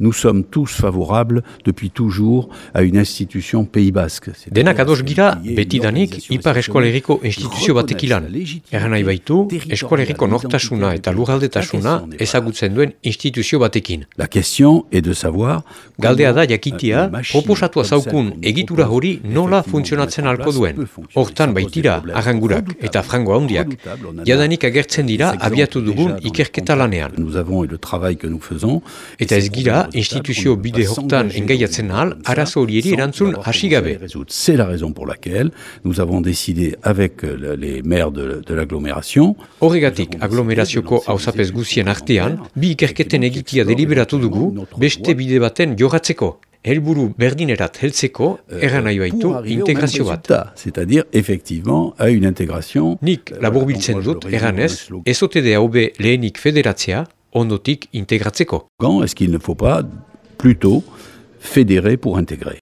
nous sommes tous favorables depuis toujours à une institution Pays Basque. Denak ados gira, betidanik, ipar eskolegiko instituzio batek ilan. Erran nahi baitu, eskolegiko nortasuna eta lugaldetasuna ezagutzen duen instituzio batekin. La question est de savoir... Galdea da jakitia, proposatua zaukun egitura hori nola funtzionatzen alko duen. Hortan baitira, arrangurak eta frango handiak. Jadanik agertzen dira abiatu dugun ikerketa lanean. Nous avons le travail que nous faisons. Eta ez gira, instituzio bide hortan engaiatzen ahal, arazo horieri erantzun hasi gabe. C'est la raison pour laquelle nous avons décidé avec les maires de, de l'agglomération. Horregatik, aglomerazioko hausapez guzien artean, bi ikerketen egitia deliberatu dugu, beste bide baten jogatzeko. helburu berdinerat heltzeko erran nahi baitu integrazio bat. C'est-à-dire, effectivement, à une intégration... Nik laburbiltzen dut erranez, ezote de haube lehenik federatzea, integratzeko. Quand est-ce qu'il ne faut pas plutôt fédérer pour intégrer?